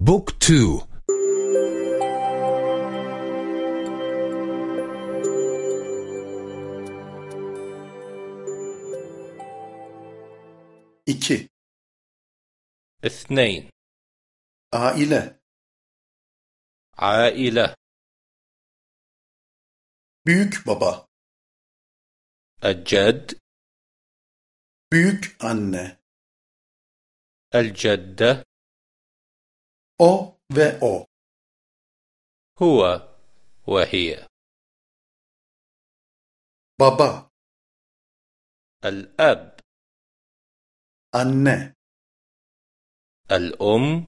بوك تو. إكي. اثنين. عائلة. عائلة. büyük baba الجد. büyük anne الجدة. O ve o هو وهي baba الأب anne الأم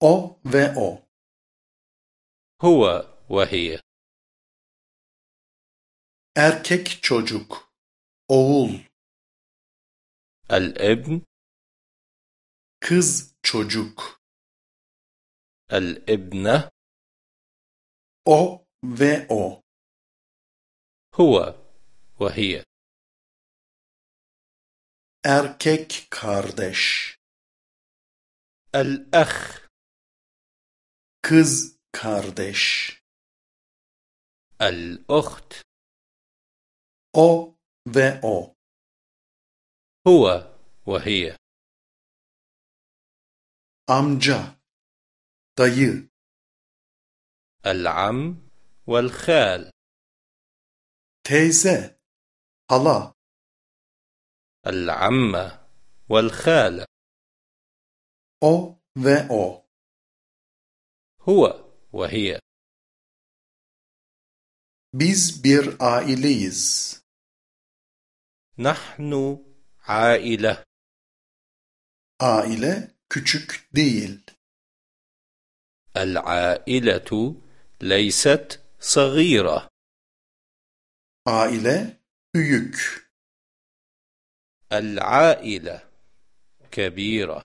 o ve o هو وهي erkek çocuk oğul الابن kız çocuk الابن أو و أو هو وهي. اركيك كاردش الأخ كز كاردش الأخت أو و أو هو وهي. امجا dayı العم والخال teyze hala العمة والخالة o ve o هو وهي biz bir aileyiz نحن عائلة aile küçük değil العائلة ليست صغيرة. Aile büyük. العائلة كبيرة.